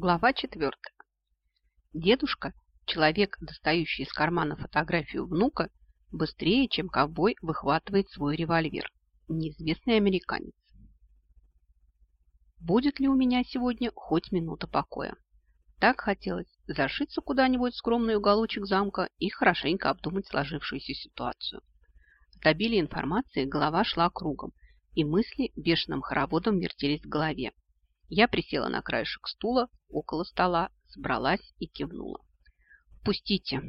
Глава четвертая. Дедушка, человек, достающий из кармана фотографию внука, быстрее, чем ковбой, выхватывает свой револьвер. Неизвестный американец. Будет ли у меня сегодня хоть минута покоя? Так хотелось зашиться куда-нибудь в скромный уголочек замка и хорошенько обдумать сложившуюся ситуацию. От обилия информации голова шла кругом, и мысли бешеным хороводом вертелись в голове. Я присела на краешек стула около стола, собралась и кивнула. «Пустите.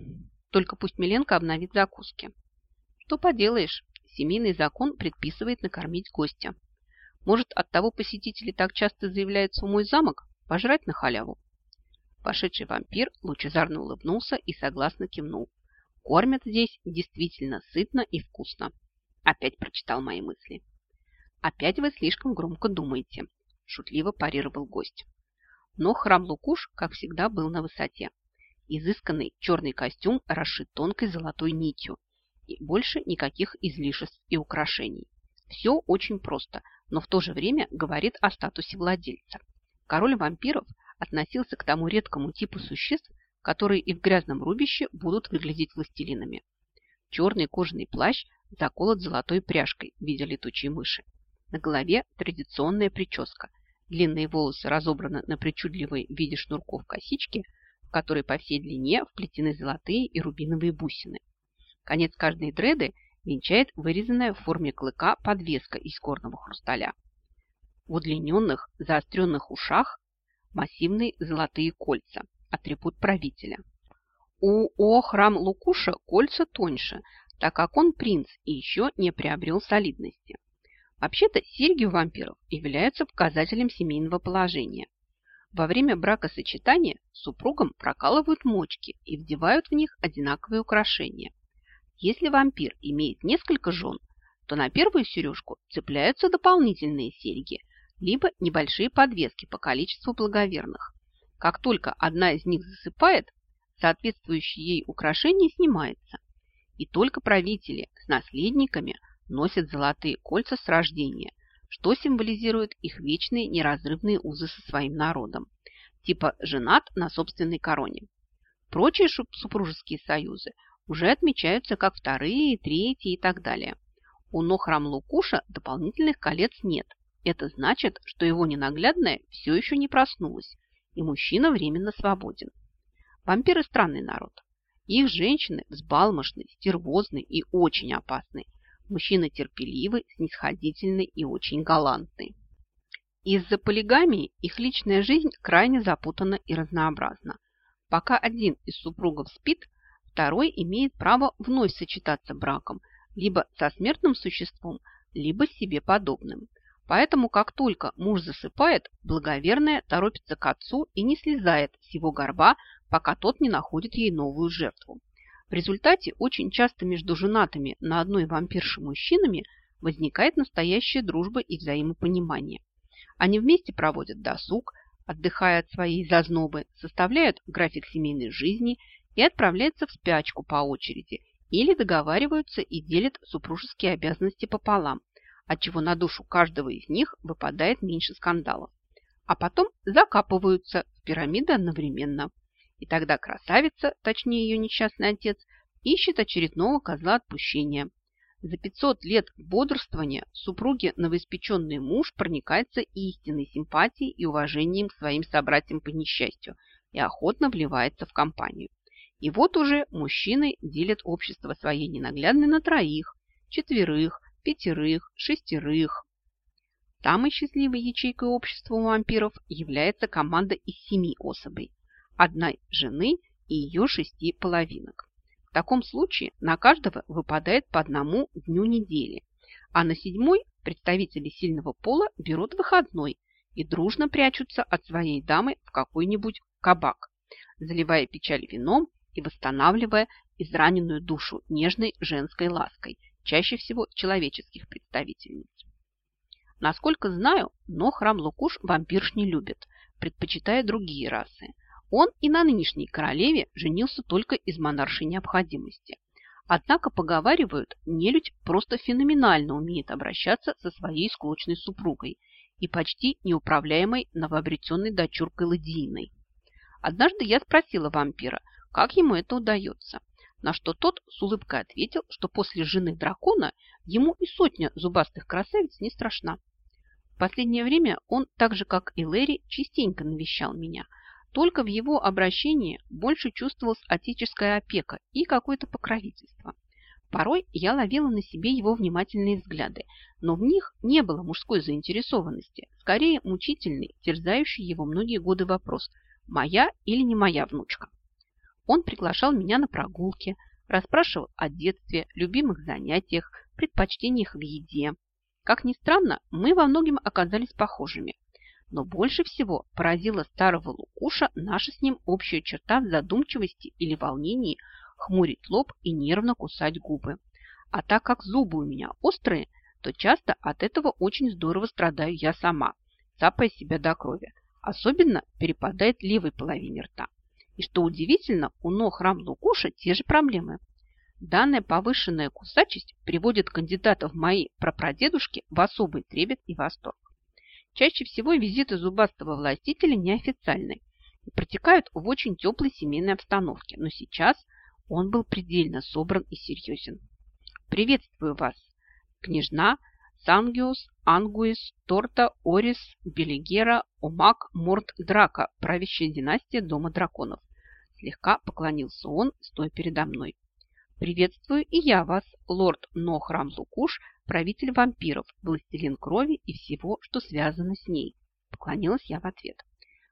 Только пусть Миленко обновит закуски». «Что поделаешь, семейный закон предписывает накормить гостя. Может, от того посетители так часто заявляются в мой замок? Пожрать на халяву?» Пошедший вампир лучезарно улыбнулся и согласно кивнул. «Кормят здесь действительно сытно и вкусно». Опять прочитал мои мысли. «Опять вы слишком громко думаете шутливо парировал гость. Но храм Лукуш, как всегда, был на высоте. Изысканный черный костюм расшит тонкой золотой нитью и больше никаких излишеств и украшений. Все очень просто, но в то же время говорит о статусе владельца. Король вампиров относился к тому редкому типу существ, которые и в грязном рубище будут выглядеть властелинами. Черный кожаный плащ заколот золотой пряжкой в виде летучей мыши. На голове традиционная прическа, Длинные волосы разобраны на причудливой в виде шнурков косички, в которой по всей длине вплетены золотые и рубиновые бусины. Конец каждой дреды венчает вырезанная в форме клыка подвеска из горного хрусталя. В удлиненных, заостренных ушах массивные золотые кольца, атрибут правителя. У О храм Лукуша кольца тоньше, так как он принц и еще не приобрел солидности. Вообще-то серьги у вампиров являются показателем семейного положения. Во время бракосочетания супругам прокалывают мочки и вдевают в них одинаковые украшения. Если вампир имеет несколько жен, то на первую сережку цепляются дополнительные серьги, либо небольшие подвески по количеству благоверных. Как только одна из них засыпает, соответствующее ей украшение снимается. И только правители с наследниками – носят золотые кольца с рождения, что символизирует их вечные неразрывные узы со своим народом, типа женат на собственной короне. Прочие супружеские союзы уже отмечаются как вторые, третьи и так далее. У Нохрам Лукуша дополнительных колец нет. Это значит, что его ненаглядная все еще не проснулась, и мужчина временно свободен. Вампиры – странный народ. Их женщины взбалмошны, стервозны и очень опасны, Мужчина терпеливый, снисходительный и очень галантный. Из-за полигамии их личная жизнь крайне запутана и разнообразна. Пока один из супругов спит, второй имеет право вновь сочетаться браком либо со смертным существом, либо с себе подобным. Поэтому, как только муж засыпает, благоверная торопится к отцу и не слезает с его горба, пока тот не находит ей новую жертву. В результате очень часто между женатыми на одной вампирше мужчинами возникает настоящая дружба и взаимопонимание. Они вместе проводят досуг, отдыхая от своей зазнобы, составляют график семейной жизни и отправляются в спячку по очереди или договариваются и делят супружеские обязанности пополам, отчего на душу каждого из них выпадает меньше скандалов. А потом закапываются в пирамиды одновременно. И тогда красавица, точнее ее несчастный отец, ищет очередного козла отпущения. За 500 лет бодрствования супруги новоиспеченный муж проникается истинной симпатией и уважением к своим собратьям по несчастью и охотно вливается в компанию. И вот уже мужчины делят общество своей ненаглядной на троих, четверых, пятерых, шестерых. Самой счастливой ячейкой общества у вампиров является команда из семи особей одной жены и ее шести половинок. В таком случае на каждого выпадает по одному дню недели, а на седьмой представители сильного пола берут выходной и дружно прячутся от своей дамы в какой-нибудь кабак, заливая печаль вином и восстанавливая израненную душу нежной женской лаской, чаще всего человеческих представительниц. Насколько знаю, но храм Лукуш вампирш не любит, предпочитая другие расы – он и на нынешней королеве женился только из монаршей необходимости. Однако, поговаривают, нелюдь просто феноменально умеет обращаться со своей склочной супругой и почти неуправляемой новообретенной дочуркой Ладииной. Однажды я спросила вампира, как ему это удается, на что тот с улыбкой ответил, что после жены дракона ему и сотня зубастых красавиц не страшна. В последнее время он, так же как и Лэри, частенько навещал меня, только в его обращении больше чувствовалась отеческая опека и какое-то покровительство. Порой я ловила на себе его внимательные взгляды, но в них не было мужской заинтересованности, скорее мучительный, терзающий его многие годы вопрос «моя или не моя внучка?». Он приглашал меня на прогулки, расспрашивал о детстве, любимых занятиях, предпочтениях в еде. Как ни странно, мы во многом оказались похожими. Но больше всего поразила старого Лукуша наша с ним общая черта в задумчивости или волнении – хмурить лоб и нервно кусать губы. А так как зубы у меня острые, то часто от этого очень здорово страдаю я сама, цапая себя до крови. Особенно перепадает левой половине рта. И что удивительно, у ног рам Лукуша те же проблемы. Данная повышенная кусачесть приводит кандидатов в мои прапрадедушки в особый трепет и восторг. Чаще всего визиты зубастого властителя неофициальны и протекают в очень теплой семейной обстановке, но сейчас – он был предельно собран и серьезен. «Приветствую вас, княжна Сангиус, Ангуис, Торта, Орис, Белигера, Омак, Морт, Драка, правящая династия Дома драконов». Слегка поклонился он, стоя передо мной. «Приветствую и я вас, лорд Нохрам Лукуш, правитель вампиров, властелин крови и всего, что связано с ней». Поклонилась я в ответ.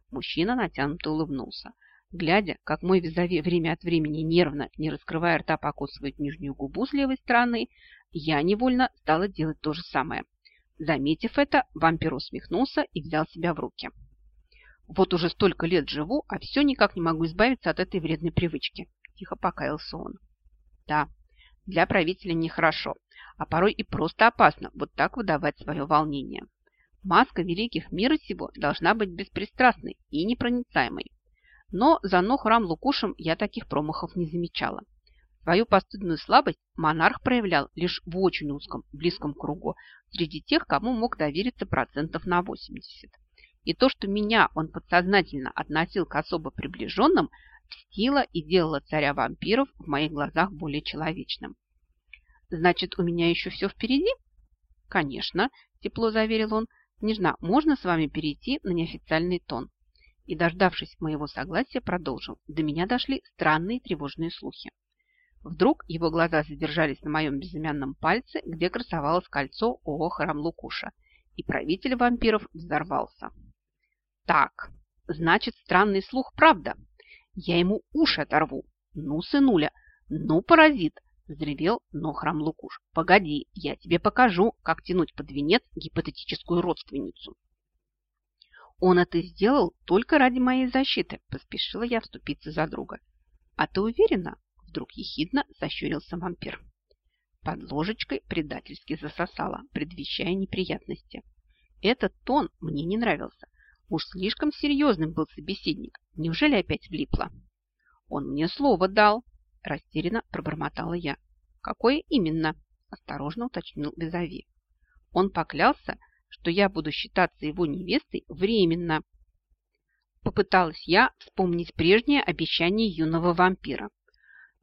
Мужчина натянуто улыбнулся. Глядя, как мой визави время от времени нервно, не раскрывая рта, покусывает нижнюю губу с левой стороны, я невольно стала делать то же самое. Заметив это, вампир усмехнулся и взял себя в руки. «Вот уже столько лет живу, а все никак не могу избавиться от этой вредной привычки», – тихо покаялся он. «Да, для правителя нехорошо, а порой и просто опасно вот так выдавать свое волнение. Маска великих мира сего должна быть беспристрастной и непроницаемой. Но за храм Лукушем я таких промахов не замечала. Свою постыдную слабость монарх проявлял лишь в очень узком, близком кругу, среди тех, кому мог довериться процентов на 80. И то, что меня он подсознательно относил к особо приближенным, чтило и делало царя вампиров в моих глазах более человечным. «Значит, у меня еще все впереди?» «Конечно», – тепло заверил он. «Княжна, можно с вами перейти на неофициальный тон?» и, дождавшись моего согласия, продолжил. До меня дошли странные тревожные слухи. Вдруг его глаза задержались на моем безымянном пальце, где красовалось кольцо ООО «Храм Лукуша», и правитель вампиров взорвался. «Так, значит, странный слух правда. Я ему уши оторву. Ну, сынуля, ну, паразит!» – взревел Нохрам Лукуш. «Погоди, я тебе покажу, как тянуть под венец гипотетическую родственницу». Он это сделал только ради моей защиты, поспешила я вступиться за друга. А ты уверена? Вдруг ехидно сощурился вампир. Под ложечкой предательски засосала, предвещая неприятности. Этот тон мне не нравился. Уж слишком серьезным был собеседник. Неужели опять влипла? Он мне слово дал, растерянно пробормотала я. Какое именно? Осторожно уточнил Безави. Он поклялся, что я буду считаться его невестой временно. Попыталась я вспомнить прежнее обещание юного вампира.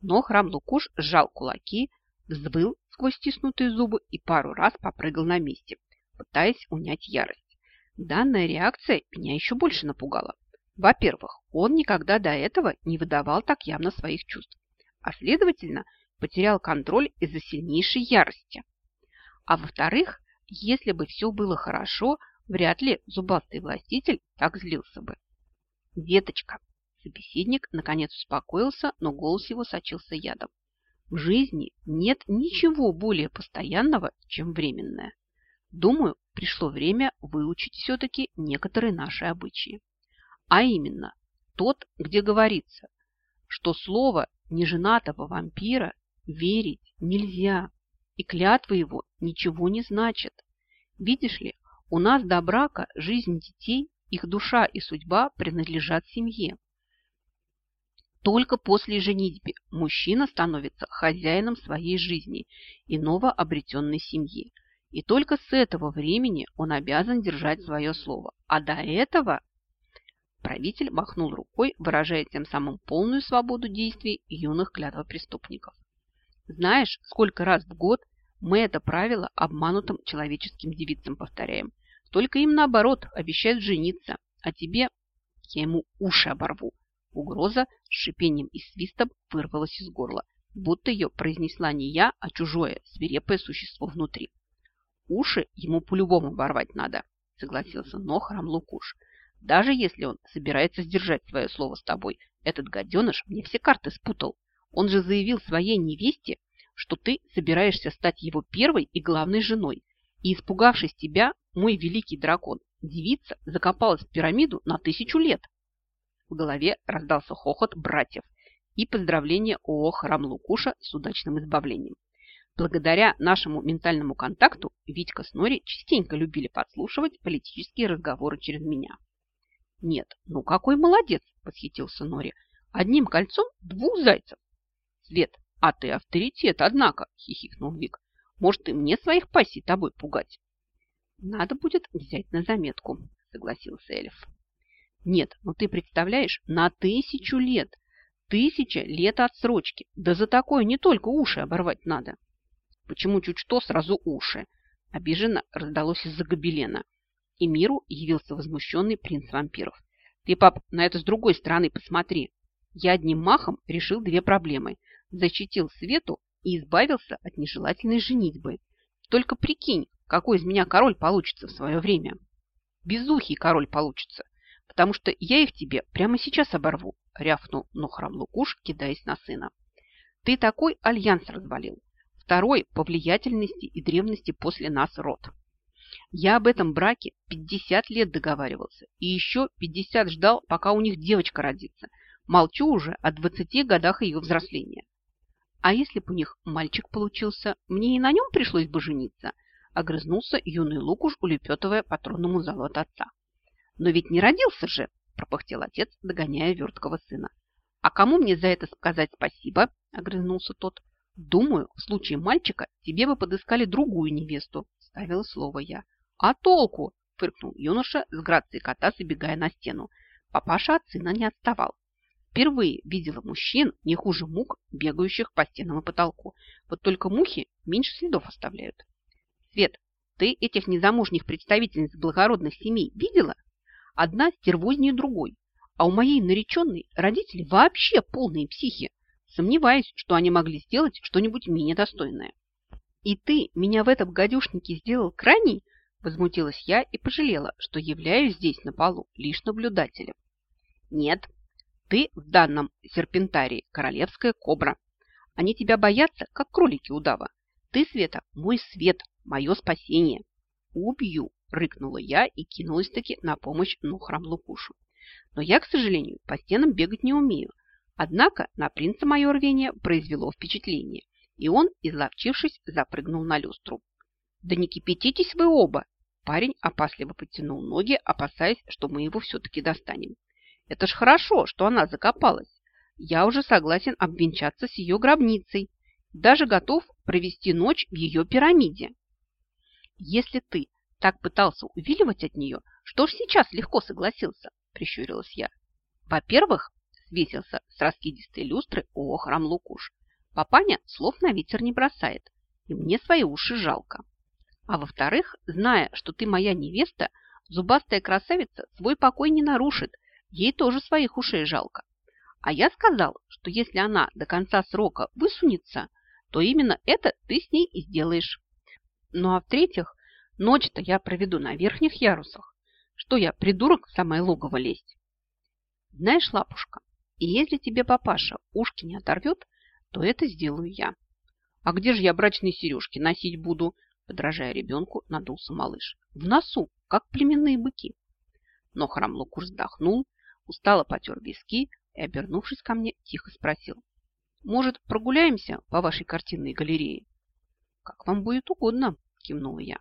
Но храм Лукуш сжал кулаки, взвыл сквозь стиснутые зубы и пару раз попрыгал на месте, пытаясь унять ярость. Данная реакция меня еще больше напугала. Во-первых, он никогда до этого не выдавал так явно своих чувств, а следовательно, потерял контроль из-за сильнейшей ярости. А во-вторых, если бы все было хорошо, вряд ли зубастый властитель так злился бы. «Деточка!» Собеседник наконец успокоился, но голос его сочился ядом. В жизни нет ничего более постоянного, чем временное. Думаю, пришло время выучить все-таки некоторые наши обычаи. А именно, тот, где говорится, что слово неженатого вампира верить нельзя и клятвы его ничего не значат. Видишь ли, у нас до брака жизнь детей, их душа и судьба принадлежат семье. Только после женитьбы мужчина становится хозяином своей жизни и новообретенной семьи. И только с этого времени он обязан держать свое слово. А до этого... Правитель махнул рукой, выражая тем самым полную свободу действий юных клятвопреступников. Знаешь, сколько раз в год мы это правило обманутым человеческим девицам повторяем. Только им наоборот обещают жениться, а тебе я ему уши оборву. Угроза с шипением и свистом вырвалась из горла, будто ее произнесла не я, а чужое, свирепое существо внутри. Уши ему по-любому оборвать надо, согласился Нохрам Лукуш. Даже если он собирается сдержать свое слово с тобой, этот гаденыш мне все карты спутал. Он же заявил своей невесте, что ты собираешься стать его первой и главной женой. И, испугавшись тебя, мой великий дракон, девица закопалась в пирамиду на тысячу лет. В голове раздался хохот братьев и поздравление ООО «Храм Лукуша» с удачным избавлением. Благодаря нашему ментальному контакту Витька с Нори частенько любили подслушивать политические разговоры через меня. «Нет, ну какой молодец!» – восхитился Нори. «Одним кольцом двух зайцев!» «Свет, а ты авторитет, однако!» – хихикнул Вик. «Может, и мне своих пассий тобой пугать?» «Надо будет взять на заметку», – согласился Эльф. «Нет, ну ты представляешь, на тысячу лет! Тысяча лет отсрочки! Да за такое не только уши оборвать надо!» «Почему чуть что сразу уши?» – обиженно раздалось из-за гобелена и миру явился возмущенный принц вампиров. Ты, пап, на это с другой стороны посмотри. Я одним махом решил две проблемы. Защитил Свету и избавился от нежелательной женитьбы. Только прикинь, какой из меня король получится в свое время. Безухий король получится, потому что я их тебе прямо сейчас оборву, рявкнул Нохрам Лукуш, кидаясь на сына. Ты такой альянс развалил. Второй по влиятельности и древности после нас род. Я об этом браке 50 лет договаривался. И еще 50 ждал, пока у них девочка родится. Молчу уже о 20 годах ее взросления. А если бы у них мальчик получился, мне и на нем пришлось бы жениться, огрызнулся юный Лукуш, улепетывая по тронному залу от отца. Но ведь не родился же, пропыхтел отец, догоняя верткого сына. А кому мне за это сказать спасибо? огрызнулся тот. Думаю, в случае мальчика тебе бы подыскали другую невесту, ставила слово я. А толку? Фыркнул юноша с грацией кота, забегая на стену. Папаша от сына не отставал. Впервые видела мужчин не хуже мук, бегающих по стенам и потолку. Вот только мухи меньше следов оставляют. Свет, ты этих незамужних представительниц благородных семей видела? Одна стервознее другой. А у моей нареченной родители вообще полные психи. Сомневаюсь, что они могли сделать что-нибудь менее достойное. И ты меня в этом гадюшнике сделал крайней? Возмутилась я и пожалела, что являюсь здесь на полу лишь наблюдателем. Нет, ты в данном серпентарии королевская кобра. Они тебя боятся, как кролики удава. Ты, Света, мой свет, мое спасение. Убью, рыкнула я и кинулась-таки на помощь Нухрам Лукушу. Но я, к сожалению, по стенам бегать не умею, Однако на принца мое рвение произвело впечатление, и он, изловчившись, запрыгнул на люстру. «Да не кипятитесь вы оба!» Парень опасливо подтянул ноги, опасаясь, что мы его все-таки достанем. «Это ж хорошо, что она закопалась. Я уже согласен обвенчаться с ее гробницей. Даже готов провести ночь в ее пирамиде. Если ты так пытался увиливать от нее, что ж сейчас легко согласился?» – прищурилась я. «Во-первых, свесился с раскидистой люстры о храм Лукуш. Папаня слов на ветер не бросает, и мне свои уши жалко. А во-вторых, зная, что ты моя невеста, зубастая красавица свой покой не нарушит, ей тоже своих ушей жалко. А я сказал, что если она до конца срока высунется, то именно это ты с ней и сделаешь. Ну а в-третьих, ночь-то я проведу на верхних ярусах. Что я, придурок, в самое логово лезть? Знаешь, лапушка, и если тебе папаша ушки не оторвет, то это сделаю я. А где же я брачные сережки носить буду? Подражая ребенку, надулся малыш. В носу, как племенные быки. Но храм Лукур вздохнул, устало потер виски и, обернувшись ко мне, тихо спросил. Может, прогуляемся по вашей картинной галерее? Как вам будет угодно, кивнула я.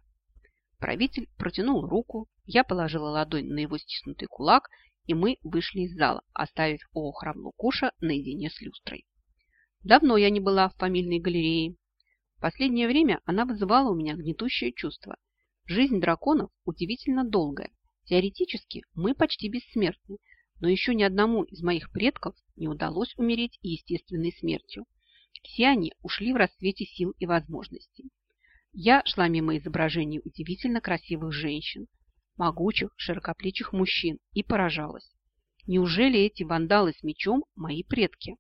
Правитель протянул руку, я положила ладонь на его стиснутый кулак и мы вышли из зала, оставив Охрам Лукуша наедине с люстрой. Давно я не была в фамильной галерее. В последнее время она вызывала у меня гнетущее чувство. Жизнь драконов удивительно долгая. Теоретически мы почти бессмертны, но еще ни одному из моих предков не удалось умереть естественной смертью. Все они ушли в расцвете сил и возможностей. Я шла мимо изображений удивительно красивых женщин, могучих, широкоплечих мужчин и поражалась. Неужели эти вандалы с мечом мои предки?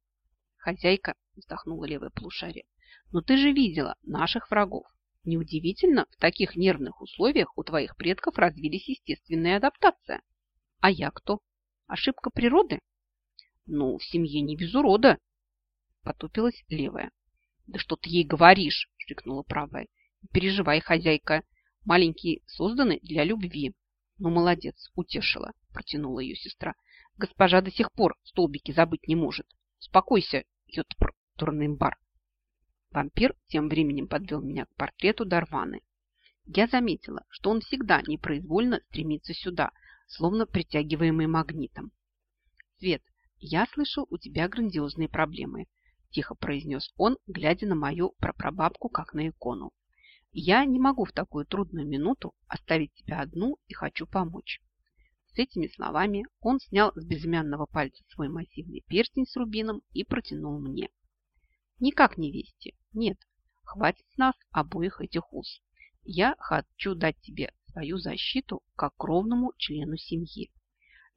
Хозяйка вздохнула левая полушарие. Но ты же видела наших врагов. Неудивительно, в таких нервных условиях у твоих предков развились естественные адаптации. А я кто? Ошибка природы? Ну, в семье не без урода. Потупилась левая. Да что ты ей говоришь? Шикнула правая. Не переживай, хозяйка. Маленькие созданы для любви. Ну, молодец, утешила, протянула ее сестра. Госпожа до сих пор столбики забыть не может. Успокойся, Йотпр, Турнымбар. Вампир тем временем подвел меня к портрету Дарваны. Я заметила, что он всегда непроизвольно стремится сюда, словно притягиваемый магнитом. «Свет, я слышал, у тебя грандиозные проблемы», – тихо произнес он, глядя на мою прапрабабку, как на икону. «Я не могу в такую трудную минуту оставить тебя одну и хочу помочь». С этими словами он снял с безымянного пальца свой массивный перстень с рубином и протянул мне. Никак невесте. Нет, хватит с нас обоих этих уз. Я хочу дать тебе свою защиту как кровному члену семьи.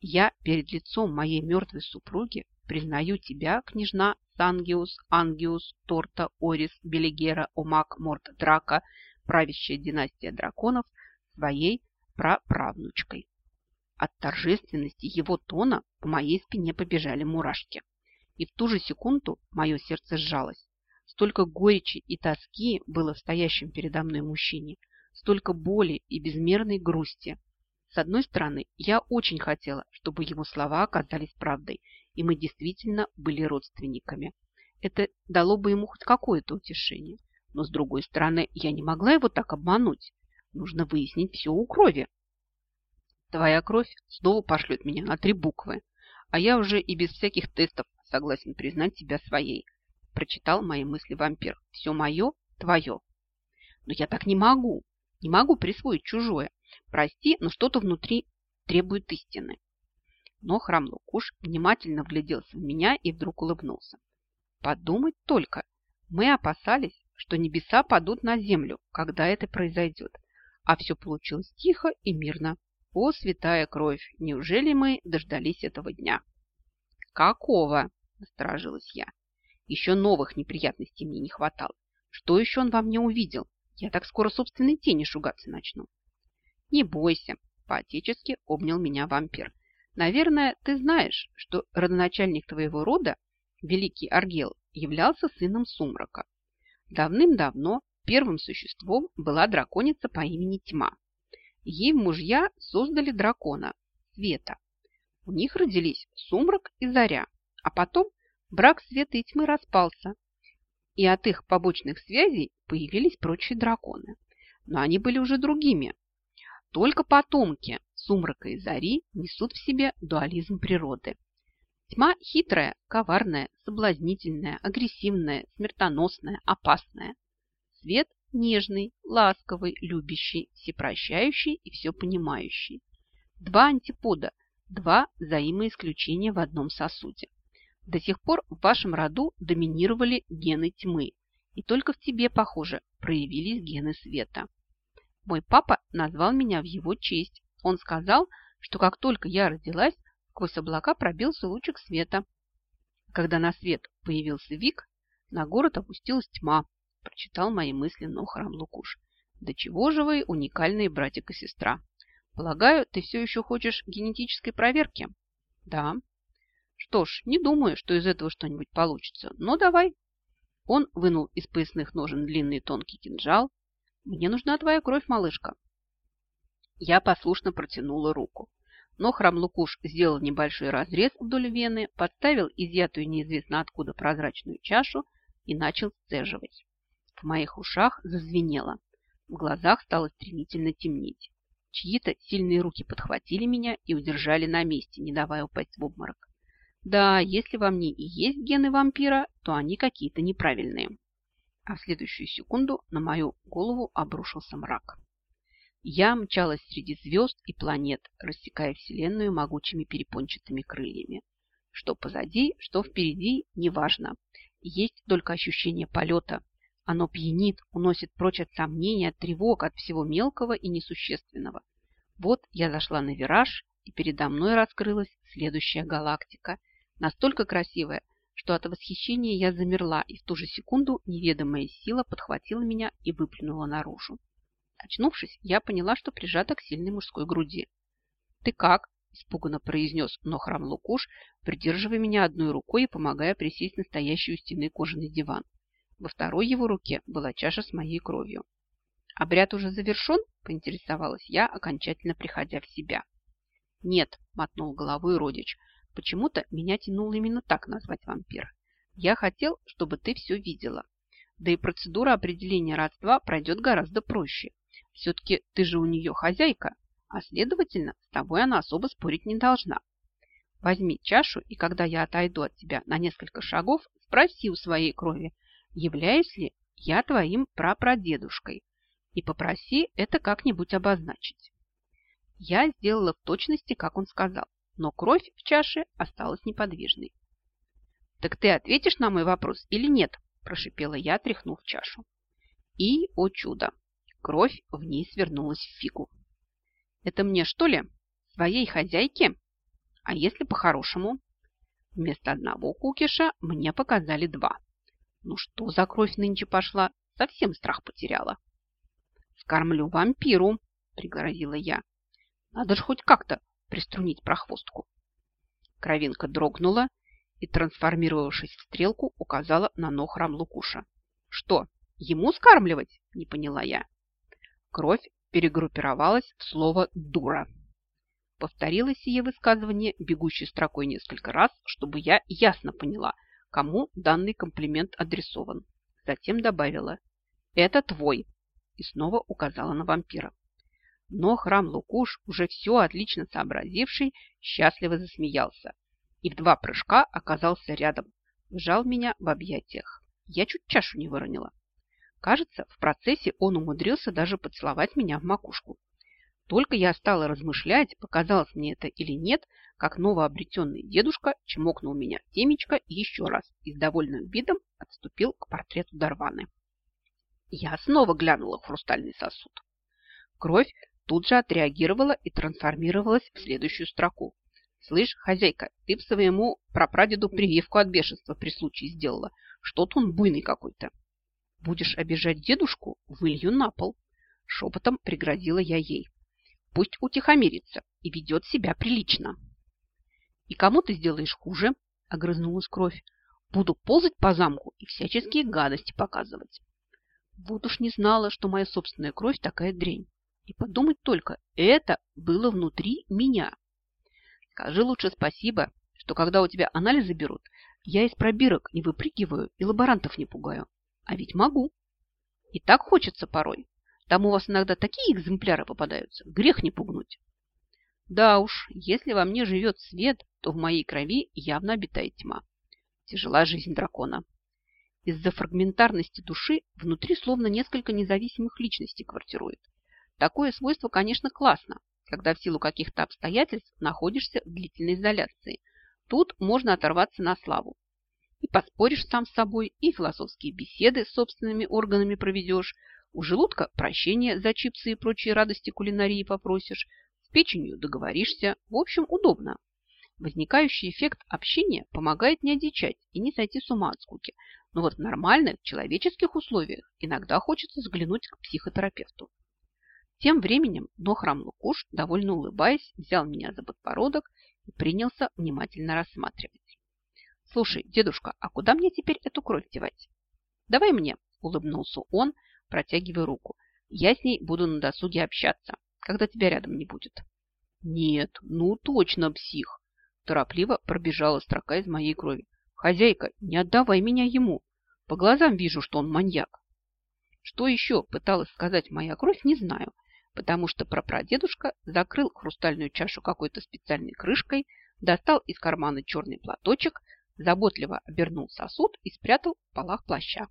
Я перед лицом моей мертвой супруги признаю тебя, княжна Сангиус, Ангиус, Торта, Орис, Белигера, Омак, Морт, Драка, правящая династия драконов, своей праправнучкой. От торжественности его тона по моей спине побежали мурашки. И в ту же секунду мое сердце сжалось. Столько горечи и тоски было в стоящем передо мной мужчине, столько боли и безмерной грусти. С одной стороны, я очень хотела, чтобы его слова оказались правдой, и мы действительно были родственниками. Это дало бы ему хоть какое-то утешение. Но с другой стороны, я не могла его так обмануть. Нужно выяснить все у крови. Твоя кровь снова пошлет меня на три буквы, а я уже и без всяких тестов согласен признать тебя своей. Прочитал мои мысли вампир. Все мое – твое. Но я так не могу. Не могу присвоить чужое. Прости, но что-то внутри требует истины. Но храм Лукуш внимательно вгляделся в меня и вдруг улыбнулся. Подумать только. Мы опасались, что небеса падут на землю, когда это произойдет. А все получилось тихо и мирно. О, святая кровь! Неужели мы дождались этого дня? Какого? Насторожилась я. Еще новых неприятностей мне не хватало. Что еще он во мне увидел? Я так скоро собственной тени шугаться начну. Не бойся, поотечески обнял меня вампир. Наверное, ты знаешь, что родоначальник твоего рода, великий Аргел, являлся сыном Сумрака. Давным-давно первым существом была драконица по имени Тьма. Ей мужья создали дракона, Света. У них родились Сумрак и Заря, а потом брак Света и Тьмы распался, и от их побочных связей появились прочие драконы. Но они были уже другими. Только потомки Сумрака и Зари несут в себе дуализм природы. Тьма хитрая, коварная, соблазнительная, агрессивная, смертоносная, опасная. Свет нежный, ласковый, любящий, всепрощающий и все понимающий. Два антипода, два взаимоисключения в одном сосуде. До сих пор в вашем роду доминировали гены тьмы, и только в тебе, похоже, проявились гены света. Мой папа назвал меня в его честь. Он сказал, что как только я родилась, сквозь облака пробился лучик света. Когда на свет появился Вик, на город опустилась тьма, прочитал мои мысли Нохрам Лукуш. Да чего же вы уникальные братик и сестра? Полагаю, ты все еще хочешь генетической проверки? Да. Что ж, не думаю, что из этого что-нибудь получится, но давай. Он вынул из поясных ножен длинный тонкий кинжал. Мне нужна твоя кровь, малышка. Я послушно протянула руку. Но храм Лукуш сделал небольшой разрез вдоль вены, подставил изъятую неизвестно откуда прозрачную чашу и начал сцеживать. В моих ушах зазвенело. В глазах стало стремительно темнеть. Чьи-то сильные руки подхватили меня и удержали на месте, не давая упасть в обморок. Да, если во мне и есть гены вампира, то они какие-то неправильные. А в следующую секунду на мою голову обрушился мрак. Я мчалась среди звезд и планет, рассекая Вселенную могучими перепончатыми крыльями. Что позади, что впереди, неважно. Есть только ощущение полета. Оно пьянит, уносит прочь от сомнений, от тревог, от всего мелкого и несущественного. Вот я зашла на вираж, и передо мной раскрылась следующая галактика. Настолько красивая, что от восхищения я замерла, и в ту же секунду неведомая сила подхватила меня и выплюнула наружу. Очнувшись, я поняла, что прижата к сильной мужской груди. «Ты как?» – испуганно произнес Нохрам Лукуш, придерживая меня одной рукой и помогая присесть на стоящий у стены кожаный диван. Во второй его руке была чаша с моей кровью. «Обряд уже завершен?» – поинтересовалась я, окончательно приходя в себя. «Нет», – мотнул головой родич, – «почему-то меня тянуло именно так назвать вампира. Я хотел, чтобы ты все видела. Да и процедура определения родства пройдет гораздо проще. Все-таки ты же у нее хозяйка, а следовательно, с тобой она особо спорить не должна. Возьми чашу, и когда я отойду от тебя на несколько шагов, спроси у своей крови, являюсь ли я твоим прапрадедушкой, и попроси это как-нибудь обозначить. Я сделала в точности, как он сказал, но кровь в чаше осталась неподвижной. «Так ты ответишь на мой вопрос или нет?» – прошипела я, тряхнув чашу. И, о чудо, Кровь в ней свернулась в фигу. Это мне, что ли? Своей хозяйке? А если по-хорошему? Вместо одного кукиша мне показали два. Ну что за кровь нынче пошла? Совсем страх потеряла. Скормлю вампиру, пригрозила я. Надо же хоть как-то приструнить прохвостку. Кровинка дрогнула и, трансформировавшись в стрелку, указала на нохрам Лукуша. Что, ему скармливать? Не поняла я. Кровь перегруппировалась в слово «дура». Повторила сие высказывание бегущей строкой несколько раз, чтобы я ясно поняла, кому данный комплимент адресован. Затем добавила «Это твой» и снова указала на вампира. Но храм Лукуш, уже все отлично сообразивший, счастливо засмеялся и в два прыжка оказался рядом, сжал меня в объятиях. Я чуть чашу не выронила. Кажется, в процессе он умудрился даже поцеловать меня в макушку. Только я стала размышлять, показалось мне это или нет, как новообретенный дедушка чмокнул меня в темечко еще раз и с довольным видом отступил к портрету Дарваны. Я снова глянула в хрустальный сосуд. Кровь тут же отреагировала и трансформировалась в следующую строку. «Слышь, хозяйка, ты в своему прапрадеду прививку от бешенства при случае сделала. Что-то он буйный какой-то». Будешь обижать дедушку, вылью на пол. Шепотом пригрозила я ей. Пусть утихомирится и ведет себя прилично. И кому ты сделаешь хуже? Огрызнулась кровь. Буду ползать по замку и всяческие гадости показывать. Вот уж не знала, что моя собственная кровь такая дрень. И подумать только, это было внутри меня. Скажи лучше спасибо, что когда у тебя анализы берут, я из пробирок не выпрыгиваю и лаборантов не пугаю. А ведь могу. И так хочется порой. Там у вас иногда такие экземпляры попадаются. Грех не пугнуть. Да уж, если во мне живет свет, то в моей крови явно обитает тьма. Тяжела жизнь дракона. Из-за фрагментарности души внутри словно несколько независимых личностей квартирует. Такое свойство, конечно, классно, когда в силу каких-то обстоятельств находишься в длительной изоляции. Тут можно оторваться на славу. И поспоришь сам с собой, и философские беседы с собственными органами проведешь. У желудка прощения за чипсы и прочие радости кулинарии попросишь. С печенью договоришься. В общем, удобно. Возникающий эффект общения помогает не одичать и не сойти с ума от скуки. Но вот в нормальных человеческих условиях иногда хочется взглянуть к психотерапевту. Тем временем Нохрам Лукуш, довольно улыбаясь, взял меня за подбородок и принялся внимательно рассматривать. Слушай, дедушка, а куда мне теперь эту кровь девать? Давай мне, улыбнулся он, протягивая руку. Я с ней буду на досуге общаться, когда тебя рядом не будет. Нет, ну точно псих. Торопливо пробежала строка из моей крови. Хозяйка, не отдавай меня ему. По глазам вижу, что он маньяк. Что еще пыталась сказать моя кровь, не знаю, потому что прапрадедушка закрыл хрустальную чашу какой-то специальной крышкой, достал из кармана черный платочек, заботливо обернул сосуд и спрятал в полах плаща.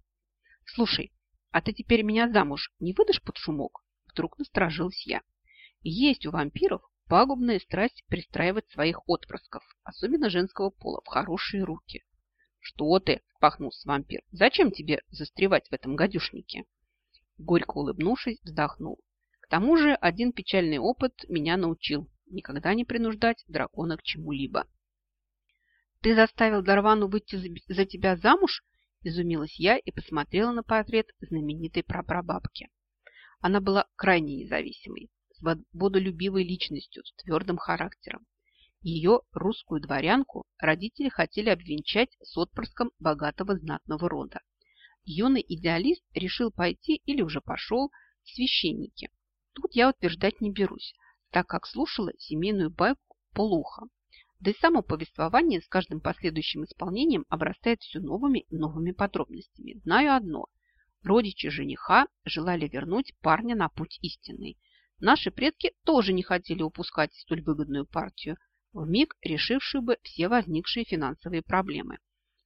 «Слушай, а ты теперь меня замуж не выдашь под шумок?» вдруг насторожилась я. Есть у вампиров пагубная страсть пристраивать своих отпрысков, особенно женского пола, в хорошие руки. «Что ты?» – пахнулся вампир. «Зачем тебе застревать в этом гадюшнике?» Горько улыбнувшись, вздохнул. К тому же один печальный опыт меня научил никогда не принуждать дракона к чему-либо. «Ты заставил Дарвану выйти за тебя замуж?» – изумилась я и посмотрела на портрет знаменитой прапрабабки. Она была крайне независимой, свободолюбивой личностью с твердым характером. Ее, русскую дворянку, родители хотели обвенчать с отпрыском богатого знатного рода. Юный идеалист решил пойти или уже пошел в священники. Тут я утверждать не берусь, так как слушала семейную байку полуха. Да и само повествование с каждым последующим исполнением обрастает все новыми и новыми подробностями. Знаю одно. Родичи жениха желали вернуть парня на путь истинный. Наши предки тоже не хотели упускать столь выгодную партию, вмиг решившую бы все возникшие финансовые проблемы.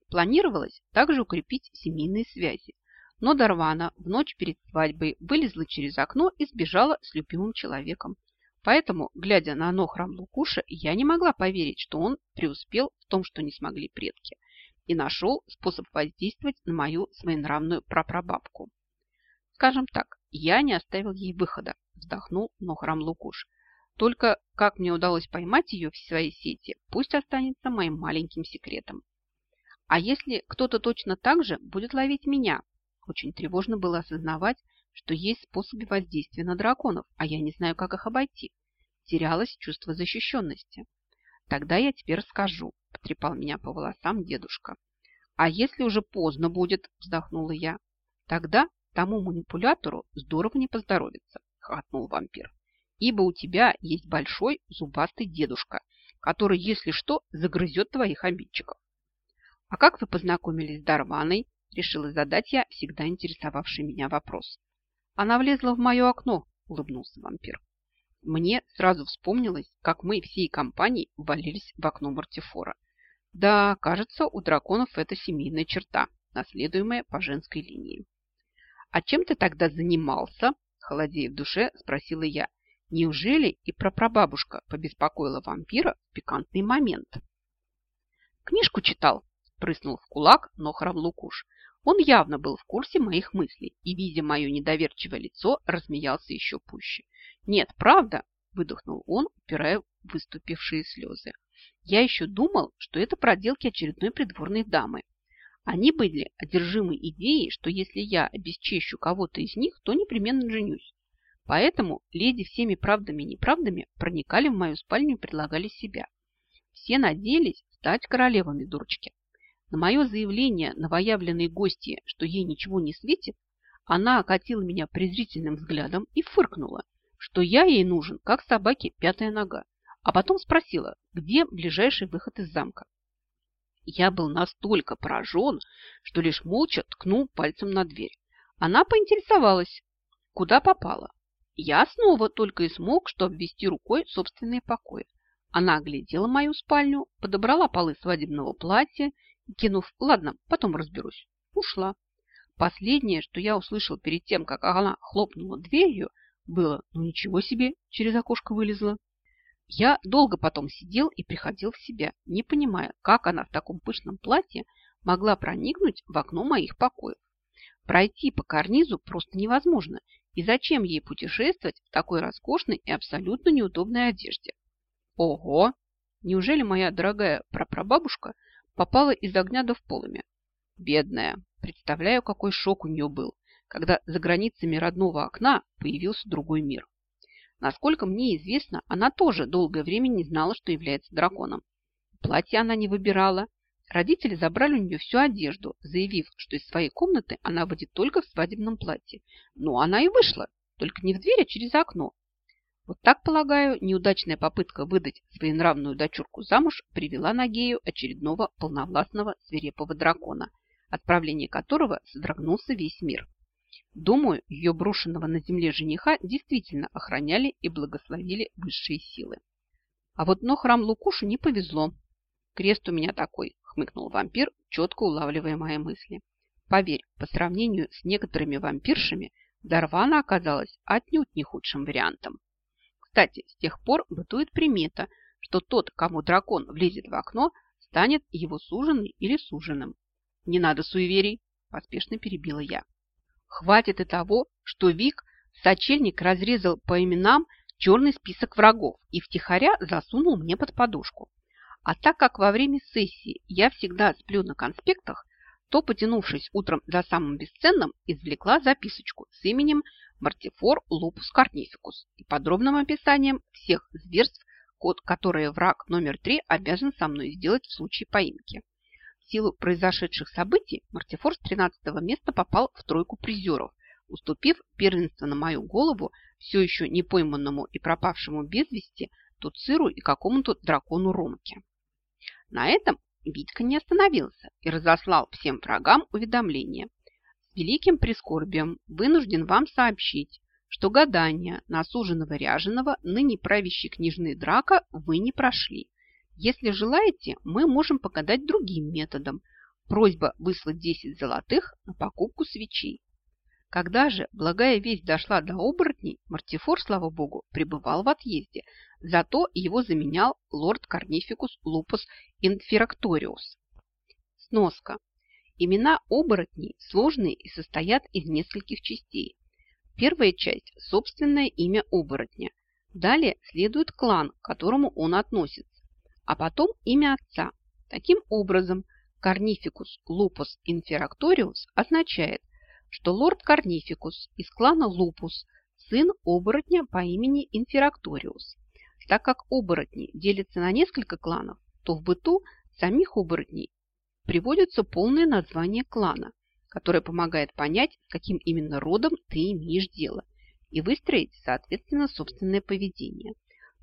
Планировалось также укрепить семейные связи, но Дарвана в ночь перед свадьбой вылезла через окно и сбежала с любимым человеком. Поэтому, глядя на Нохрам Лукуша, я не могла поверить, что он преуспел в том, что не смогли предки, и нашел способ воздействовать на мою своенравную прапрабабку. Скажем так, я не оставил ей выхода, вздохнул Нохрам Лукуш. Только как мне удалось поймать ее в своей сети, пусть останется моим маленьким секретом. А если кто-то точно так же будет ловить меня? Очень тревожно было осознавать, что есть способы воздействия на драконов, а я не знаю, как их обойти. Терялось чувство защищенности. Тогда я теперь скажу, потрепал меня по волосам дедушка. А если уже поздно будет, вздохнула я, тогда тому манипулятору здорово не поздоровится, хохотнул вампир ибо у тебя есть большой зубастый дедушка, который, если что, загрызет твоих обидчиков. А как вы познакомились с Дарваной? Решила задать я всегда интересовавший меня вопрос. Она влезла в мое окно, улыбнулся вампир. Мне сразу вспомнилось, как мы всей компанией валились в окно Мартифора. Да, кажется, у драконов это семейная черта, наследуемая по женской линии. «А чем ты тогда занимался?» – холодея в душе, спросила я, Неужели и прапрабабушка побеспокоила вампира в пикантный момент? Книжку читал, прыснул в кулак Нохрам Лукуш. Он явно был в курсе моих мыслей и, видя мое недоверчивое лицо, размеялся еще пуще. «Нет, правда!» – выдохнул он, упирая выступившие слезы. «Я еще думал, что это проделки очередной придворной дамы. Они были одержимы идеей, что если я обесчещу кого-то из них, то непременно женюсь. Поэтому леди всеми правдами и неправдами проникали в мою спальню и предлагали себя. Все надеялись стать королевами дурочки. На мое заявление новоявленной гости, что ей ничего не светит, она окатила меня презрительным взглядом и фыркнула, что я ей нужен, как собаке пятая нога, а потом спросила, где ближайший выход из замка. Я был настолько поражен, что лишь молча ткнул пальцем на дверь. Она поинтересовалась, куда попала. Я снова только и смог, что обвести рукой собственные покои. Она оглядела мою спальню, подобрала полы свадебного платья кинув «Ладно, потом разберусь», ушла. Последнее, что я услышал перед тем, как она хлопнула дверью, было «Ну ничего себе!» через окошко вылезла. Я долго потом сидел и приходил в себя, не понимая, как она в таком пышном платье могла проникнуть в окно моих покоев. Пройти по карнизу просто невозможно, и зачем ей путешествовать в такой роскошной и абсолютно неудобной одежде? Ого! Неужели моя дорогая прапрабабушка попала из огня до в полыми? Бедная! Представляю, какой шок у нее был, когда за границами родного окна появился другой мир. Насколько мне известно, она тоже долгое время не знала, что является драконом. Платье она не выбирала, Родители забрали у нее всю одежду, заявив, что из своей комнаты она выйдет только в свадебном платье. Но она и вышла, только не в дверь, а через окно. Вот так, полагаю, неудачная попытка выдать своенравную дочурку замуж привела на Гею очередного полновластного свирепого дракона, отправление которого содрогнулся весь мир. Думаю, ее брошенного на земле жениха действительно охраняли и благословили высшие силы. А вот но храм Лукушу не повезло. Крест у меня такой, хмыкнул вампир, четко улавливая мои мысли. Поверь, по сравнению с некоторыми вампиршами, Дарвана оказалась отнюдь не худшим вариантом. Кстати, с тех пор бытует примета, что тот, кому дракон влезет в окно, станет его суженый или суженым. Не надо суеверий, поспешно перебила я. Хватит и того, что Вик сочельник разрезал по именам черный список врагов и втихаря засунул мне под подушку. А так как во время сессии я всегда сплю на конспектах, то, потянувшись утром за самым бесценным, извлекла записочку с именем Мартифор лупус карнификус и подробным описанием всех зверств, код, которые враг номер три обязан со мной сделать в случае поимки. В силу произошедших событий Мартифор с 13 места попал в тройку призеров, уступив первенство на мою голову все еще не пойманному и пропавшему без вести Туциру и какому-то дракону Ромке. На этом Витька не остановился и разослал всем врагам уведомление. С великим прискорбием вынужден вам сообщить, что гадания на суженого ряженого ныне правящей книжной драка вы не прошли. Если желаете, мы можем погадать другим методом. Просьба выслать 10 золотых на покупку свечей. Когда же благая весть дошла до оборотней, Мартифор, слава богу, пребывал в отъезде. Зато его заменял лорд Корнификус Лупус Инферакториус. Сноска. Имена оборотней сложные и состоят из нескольких частей. Первая часть – собственное имя оборотня. Далее следует клан, к которому он относится, а потом имя отца. Таким образом, Корнификус Лупус Инферакториус означает что лорд Корнификус из клана Лупус сын оборотня по имени Инферакториус. Так как оборотни делятся на несколько кланов, то в быту самих оборотней приводится полное название клана, которое помогает понять, с каким именно родом ты имеешь дело, и выстроить, соответственно, собственное поведение.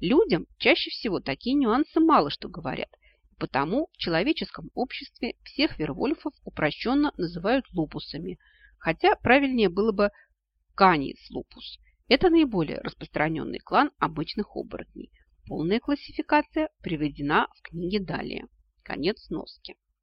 Людям чаще всего такие нюансы мало что говорят, потому в человеческом обществе всех вервольфов упрощенно называют лупусами – хотя правильнее было бы Канис лупус. Это наиболее распространенный клан обычных оборотней. Полная классификация приведена в книге далее. Конец сноски.